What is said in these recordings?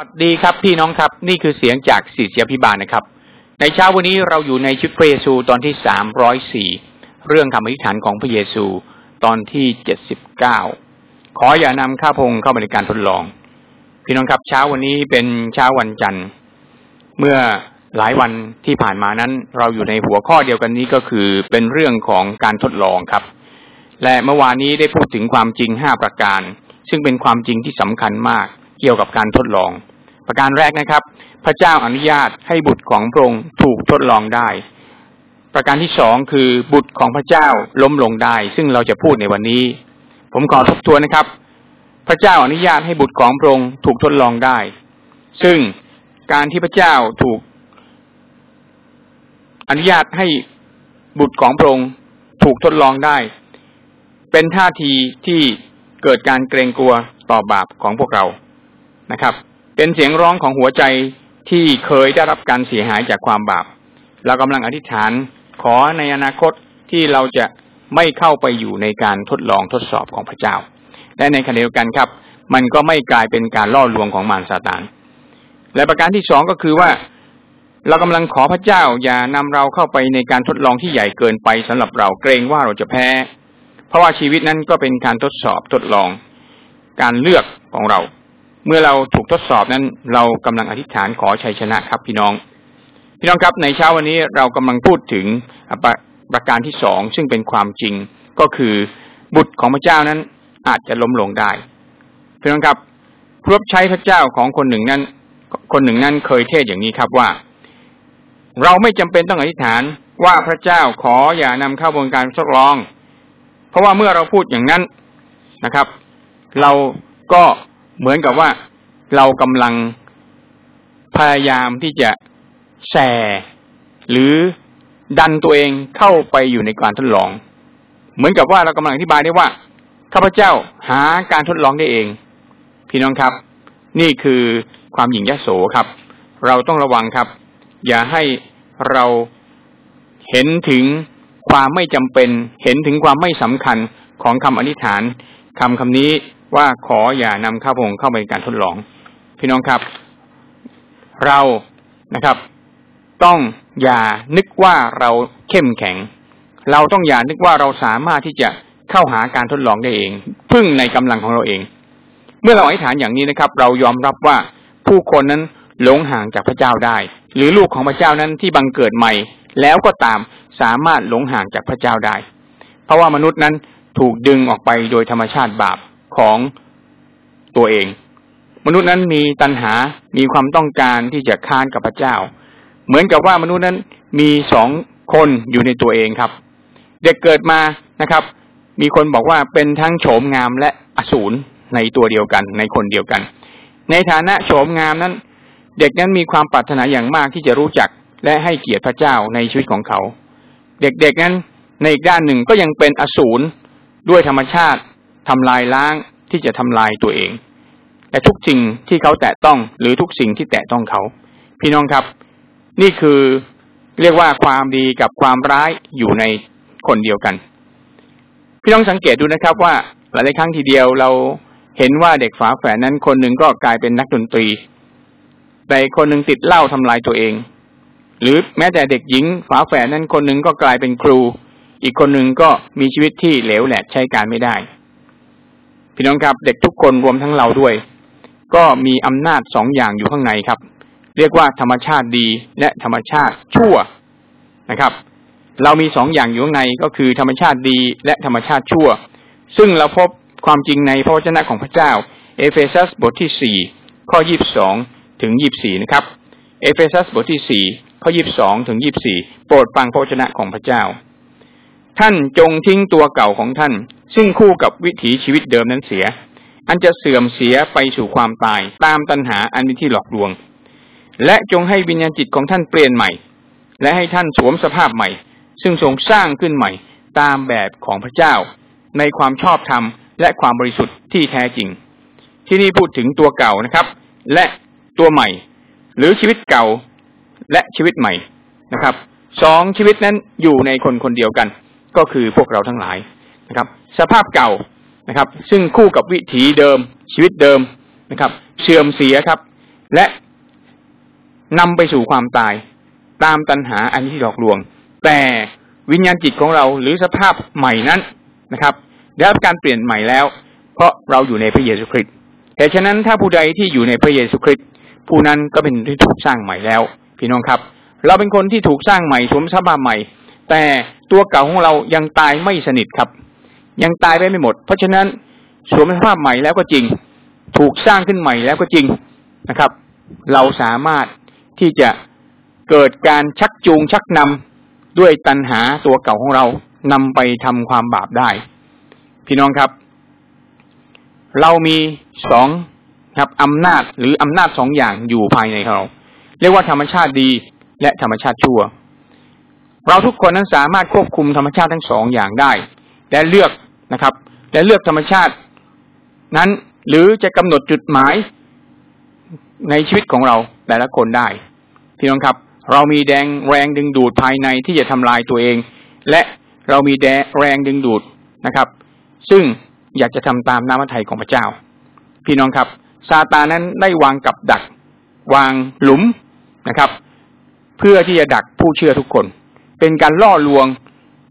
สวัสดีครับพี่น้องครับนี่คือเสียงจากศิษยพิบาลนะครับ ในเช้าวันนี้เราอยู่ในชุดพระเยซูตอนที่สามร้อยสี่เรื่องคำอธิษฐานของพระเยซูตอนที่เจ็ดสิบเก้าขออย่านำข้าพงเข้ามาในการทดลอง พี่น้องครับเช้าวันนี้เป็นเช้าวันจันทร์ เมื่อหลายวันที่ผ่านมานั้น เราอยู่ในหัวข้อเดียวกันนี้ก็คือเป็นเรื่องของการทดลองครับ และเมื่อวานนี้ได้พูดถึงความจริงห้าประการ ซึ่งเป็นความจริงที่สำคัญมาก เกี่ยวกับการทดลอง ประการแรกนะครับ พระเจ้าอนุญาตให้บุตรของพระองค์ถูกทดลองได้ ประการที่สองคือบุตรของพระเจ้าล้มลงได้ ซึ่งเราจะพูดในวันนี้ ผมขอทบทวนนะครับ พระเจ้าอนุญาตให้บุตรของพระองค์ถูกทดลองได้ ซึ่งการที่พระเจ้าถูก อนุญาตให้บุตรของพระองค์ถูกทดลองได้ เป็นท่าทีที่เกิดการเกรงกลัวต่อบาปของพวกเรา นะครับ เป็นเสียงร้องของหัวใจที่เคยได้รับการเสียหายจากความบาป เรากำลังอธิษฐานขอในอนาคตที่เราจะไม่เข้าไปอยู่ในการทดลองทดสอบของพระเจ้า และในขณะเดียวกันครับ มันก็ไม่กลายเป็นการล่อลวงของมารซาตาน และประการที่สองก็คือว่าเรากำลังขอพระเจ้าอย่านำเราเข้าไปในการทดลองที่ใหญ่เกินไปสำหรับเราเกรงว่าเราจะแพ้ เพราะว่าชีวิตนั้นก็เป็นการทดสอบทดลอง การเลือกของเรา เมื่อเราถูกทดสอบนั้น เรากำลังอธิษฐานขอชัยชนะครับพี่น้อง พี่น้องครับในเช้าวันนี้เรากำลังพูดถึงประประการที่สองซึ่งเป็นความจริงก็คือบุตรของพระเจ้านั้นอาจจะล้มลงได้พี่น้องครับผู้รับใช้พระเจ้าของคนหนึ่งนั้น คนหนึ่งนั้นเคยเทศอย่างนี้ครับว่า เราไม่จำเป็นต้องอธิษฐานว่าพระเจ้าขออย่านำเข้าวงการทดลอง เพราะว่าเมื่อเราพูดอย่างนั้นนะครับ เราก็ เหมือนกับว่าเรากำลังพยายามที่จะแส่หรือดันตัวเองเข้าไปอยู่ในการทดลอง เหมือนกับว่าเรากำลังอธิบายได้ว่าข้าพเจ้าหาการทดลองได้เอง พี่น้องครับ นี่คือความหยิ่งยโสครับ เราต้องระวังครับ อย่าให้เราเห็นถึงความไม่จำเป็น เห็นถึงความไม่สำคัญของคำอธิษฐานคำคำนี้ ว่าขออย่านำข้าพงเข้าไปในการทดลอง พี่น้องครับ เรานะครับ ต้องอย่านึกว่าเราเข้มแข็ง เราต้องอย่านึกว่าเราสามารถที่จะเข้าหาการทดลองได้เอง พึ่งในกำลังของเราเอง เมื่อเราอธิษฐานอย่างนี้นะครับ เรายอมรับว่าผู้คนนั้นหลงห่างจากพระเจ้าได้ หรือลูกของพระเจ้านั้นที่บังเกิดใหม่ แล้วก็ตามสามารถหลงห่างจากพระเจ้าได้ เพราะว่ามนุษย์นั้นถูกดึงออกไปโดยธรรมชาติบาป ของตัวเอง มนุษย์นั้นมีตัณหา มีความต้องการที่จะค้านกับพระเจ้า เหมือนกับว่ามนุษย์นั้นมีสองคนอยู่ในตัวเองครับ เด็กเกิดมานะครับ มีคนบอกว่าเป็นทั้งโฉมงามและอสูรในตัวเดียวกัน ในคนเดียวกัน ในฐานะโฉมงามนั้น เด็กนั้นมีความปรารถนาอย่างมากที่จะรู้จักและให้เกียรติพระเจ้าในชีวิตของเขา เด็กๆนั้นในอีกด้านหนึ่งก็ยังเป็นอสูรด้วยธรรมชาติ ทำลายล้างที่จะทำลายตัวเองแต่ทุกสิ่งที่เขาแตะต้องหรือทุกสิ่งที่แตะต้องเขา พี่น้องครับ นี่คือเรียกว่าความดีกับความร้ายอยู่ในคนเดียวกัน พี่น้องสังเกตดูนะครับว่าหลายครั้งทีเดียวเราเห็นว่าเด็กฝาแฝดนั้นคนหนึ่งก็กลายเป็นนักดนตรี แต่คนหนึ่งติดเหล้าทำลายตัวเอง หรือแม้แต่เด็กหญิงฝาแฝดนั้นคนหนึ่งก็กลายเป็นครู อีกคนหนึ่งก็มีชีวิตที่เหลวแหลกใช้การไม่ได้ พี่น้องครับเด็กทุกคนรวมทั้งเราด้วย ก็มีอำนาจสองอย่างอยู่ข้างในครับ เรียกว่าธรรมชาติดีและธรรมชาติชั่วนะครับ เรามีสองอย่างอยู่ข้างในก็คือธรรมชาติดีและธรรมชาติชั่ว ซึ่งเราพบความจริงในพระวจนะของพระเจ้า เอเฟซัสบทที่สี่ข้อยี่บสองถึงยี่บสี่นะครับ เอเฟซัสบทที่สี่ข้อยี่บสองถึงยี่บสี่โปรดฟังพระวจนะของพระเจ้า ท่านจงทิ้งตัวเก่าของท่าน ซึ่งคู่กับวิถีชีวิตเดิมนั้นเสีย อันจะเสื่อมเสียไปสู่ความตายตามตัณหาอันมีที่หลอกลวง และจงให้วิญญาณจิตของท่านเปลี่ยนใหม่ และให้ท่านสวมสภาพใหม่ ซึ่งทรงสร้างขึ้นใหม่ตามแบบของพระเจ้า ในความชอบธรรมและความบริสุทธิ์ที่แท้จริง ที่นี่พูดถึงตัวเก่านะครับ และตัวใหม่ หรือชีวิตเก่าและชีวิตใหม่นะครับสองชีวิตนั้นอยู่ในคนคนเดียวกัน ก็คือพวกเราทั้งหลายนะครับ สภาพเก่านะครับ ซึ่งคู่กับวิถีเดิมชีวิตเดิมนะครับ เสื่อมเสียครับ และนำไปสู่ความตาย ตามตัณหาอันที่หลอกลวง แต่วิญญาณจิตของเราหรือสภาพใหม่นั้นนะครับได้รับการเปลี่ยนใหม่แล้ว เพราะเราอยู่ในพระเยซูคริสต์แต่ฉะนั้นถ้าผู้ใดที่อยู่ในพระเยซูคริสต์ผู้นั้นก็เป็นที่ถูกสร้างใหม่แล้ว พี่น้องครับ เราเป็นคนที่ถูกสร้างใหม่สวมสภาพใหม่ แต่ตัวเก่าของเรายังตายไม่สนิทครับ ยังตายไปไม่หมด เพราะฉะนั้นสวมสภาพใหม่แล้วก็จริง ถูกสร้างขึ้นใหม่แล้วก็จริงนะครับ เราสามารถที่จะเกิดการชักจูงชักนำด้วยตัณหาตัวเก่าของเรานำไปทำความบาปได้ พี่น้องครับ เรามีสองครับอำนาจหรืออำนาจสองอย่างอยู่ภายในเรา เรียกว่าธรรมชาติดีและธรรมชาติชั่ว เราทุกคนนั้นสามารถควบคุมธรรมชาติทั้งสองอย่างได้ และเลือกนะครับและเลือกธรรมชาติ นั้นหรือจะกำหนดจุดหมายในชีวิตของเราแต่ละคนได้พี่น้องครับ เรามีแดงแรงดึงดูดภายในที่จะทำลายตัวเอง และเรามีแดแรงดึงดูดนะครับ ซึ่งอยากจะทำตามน้ำพระทัยของพระเจ้า พี่น้องครับ ซาตานั้นได้วางกับดัก วางหลุมนะครับ เพื่อที่จะดักผู้เชื่อทุกคน เป็นการล่อลวง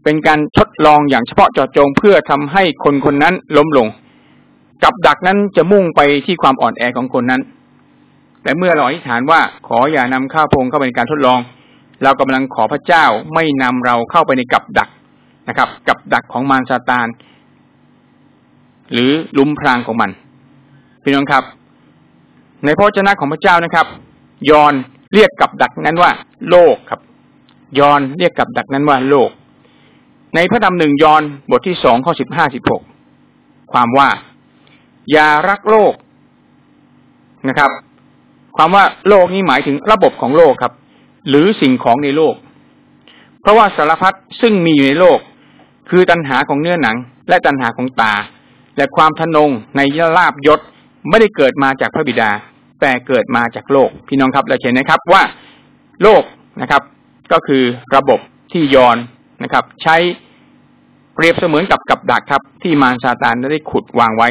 เป็นการทดลองอย่างเฉพาะเจาะจงเพื่อทำให้คนคนนั้นล้มลง กับดักนั้นจะมุ่งไปที่ความอ่อนแอของคนนั้น แต่เมื่อเราอธิษฐานว่าขออย่านำข้าพงเข้าไปในการทดลอง เรากำลังขอพระเจ้าไม่นำเราเข้าไปในกับดักนะครับ กับดักของมารซาตานหรือลุมพรางของมันพี่น้องครับ ในพระเจ้าของพระเจ้านะครับ ยอนเรียกกับดักนั้นว่า โลกครับ ยอนเรียกกับดักนั้นว่าโลก ในพระธรรมหนึ่งยอนบทที่สองข้อสิบห้าสิบหกความว่า อย่ารักโลกนะครับ ความว่าโลกนี้หมายถึงระบบของโลกครับ หรือสิ่งของในโลก เพราะว่าสารพัดซึ่งมีอยู่ในโลก คือตัณหาของเนื้อหนัง และตัณหาของตา และความทนงในยลาบยศไม่ได้เกิดมาจากพระบิดา แต่เกิดมาจากโลก พี่น้องครับเราเห็นนะครับว่า โลกนะครับ ก็คือระบบที่ยอนนะครับ ใช้เปรียบเสมือนกับกับดักครับ ที่มารซาตานได้ขุดวางไว้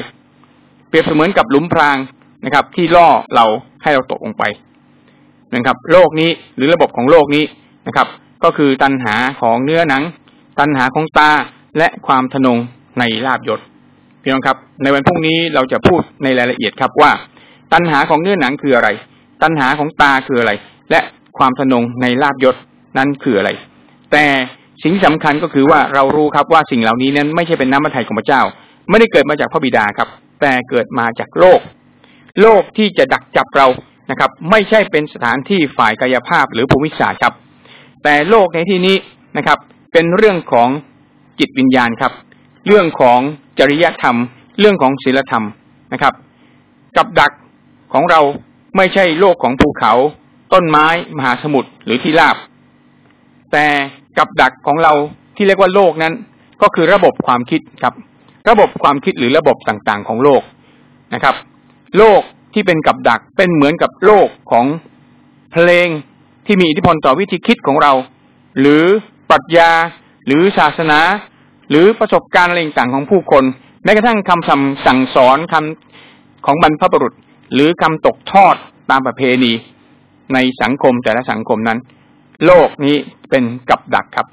เปรียบเสมือนกับหลุมพรางนะครับ ที่ล่อเราให้เราตกลงไปนะครับ โลกนี้หรือระบบของโลกนี้นะครับ ก็คือตัณหาของเนื้อหนัง ตัณหาของตาและความทนงในลาบยศพี่น้องครับ ในวันพรุ่งนี้เราจะพูดในรายละเอียดครับว่า ตัณหาของเนื้อหนังคืออะไร ตัณหาของตาคืออะไร และความทนงในลาบยศ นั้นคืออะไร แต่สิ่งสำคัญก็คือว่าเรารู้ครับว่าสิ่งเหล่านี้นั้นไม่ใช่เป็นน้ำมันไทยของพระเจ้า ไม่ได้เกิดมาจากพระบิดาครับ แต่เกิดมาจากโลก โลกที่จะดักจับเรานะครับ ไม่ใช่เป็นสถานที่ฝ่ายกายภาพหรือภูมิศาสตร์ครับ แต่โลกในที่นี้นะครับ เป็นเรื่องของจิตวิญญาณครับ เรื่องของจริยธรรม เรื่องของศีลธรรมนะครับ กับดักของเราไม่ใช่โลกของภูเขา ต้นไม้ มหาสมุทรหรือที่ราบ แต่กับดักของเราที่เรียกว่าโลกนั้น ก็คือระบบความคิดครับ ระบบความคิดหรือระบบต่างๆของโลกนะครับ โลกที่เป็นกับดักเป็นเหมือนกับโลกของเพลงที่มีอิทธิพลต่อวิธีคิดของเรา หรือปรัชญาหรือศาสนา หรือประสบการณ์อะไรต่างๆของผู้คนแม้กระทั่งคำสั่งสอนคำของบรรพบุรุษ หรือคำตกทอดตามประเพณีในสังคมแต่ละสังคมนั้น โลกนี้เป็นกับดักครับ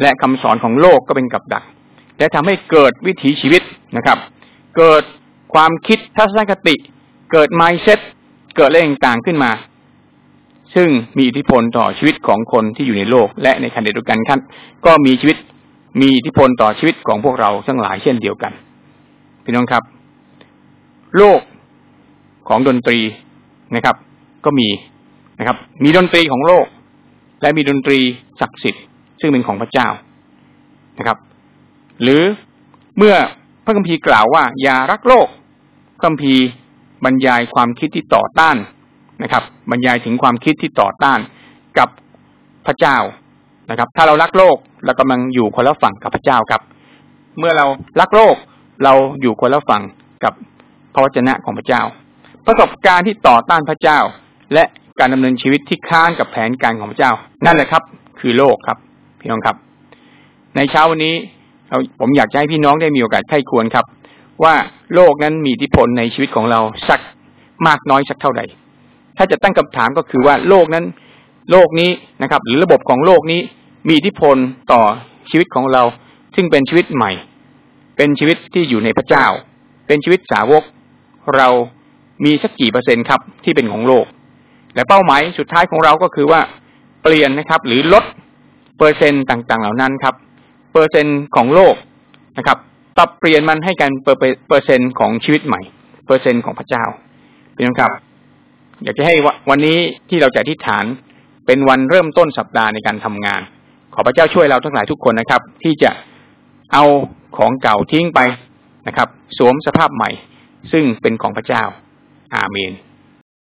และคำสอนของโลกก็เป็นกับดัก และทำให้เกิดวิถีชีวิตนะครับ เกิดความคิดทัศนคติ เกิดไมเซ็ตเกิดเรื่องต่างขึ้นมา ซึ่งมีอิทธิพลต่อชีวิตของคนที่อยู่ในโลก และในขณะเดียวกันครับก็มีชีวิตมีอิทธิพลต่อชีวิตของพวกเราทั้งหลายเช่นเดียวกันพี่น้องครับ โลกของดนตรีนะครับ ก็มีนะครับ มีดนตรีของโลก และมีดนตรีศักดิ์สิทธิ์ ซึ่งเป็นของพระเจ้านะครับ หรือเมื่อพระคัมภีร์กล่าวว่า อย่ารักโลกพระคัมภีร์บรรยายความคิดที่ต่อต้านนะครับ บรรยายถึงความคิดที่ต่อต้านกับพระเจ้านะครับ ถ้าเรารักโลกเรากำลังอยู่คนละฝั่งกับพระเจ้าครับ เมื่อเรารักโลกเราอยู่คนละฝั่งกับพระวจนะของพระเจ้า ประสบการณ์ที่ต่อต้านพระเจ้า และ การดำเนินชีวิตที่ค้านกับแผนการของพระเจ้า นั่นแหละครับ คือโลกครับ พี่น้องครับ ในเช้าวันนี้ผมอยากให้พี่น้องได้มีโอกาสไข้ควรครับ ว่าโลกนั้นมีอิทธิพลในชีวิตของเราสักมากน้อยสักเท่าใด ถ้าจะตั้งคำถามก็คือว่าโลกนั้น โลกนี้นะครับ หรือระบบของโลกนี้มีอิทธิพลต่อชีวิตของเรา ซึ่งเป็นชีวิตใหม่ เป็นชีวิตที่อยู่ในพระเจ้า เป็นชีวิตสาวก เรามีสักกี่เปอร์เซ็นต์ครับที่เป็นของโลก และเป้าหมายสุดท้ายของเราก็คือว่าเปลี่ยนนะครับ หรือลดเปอร์เซ็นต์ต่างๆ เหล่านั้นครับ เปอร์เซ็นต์ของโลกนะครับปรับเปลี่ยนมันให้กลายเป็นเปอร์เซ็นต์ของชีวิตใหม่ เปอร์เซ็นต์ของพระเจ้าเป็นครับ อยากจะให้วันนี้ที่เราจะอธิษฐานเป็นวันเริ่มต้นสัปดาห์ในการทำงาน ขอพระเจ้าช่วยเราทั้งหลายทุกคนนะครับ ที่จะเอาของเก่าทิ้งไปนะครับ สวมสภาพใหม่ ซึ่งเป็นของพระเจ้า อาเมน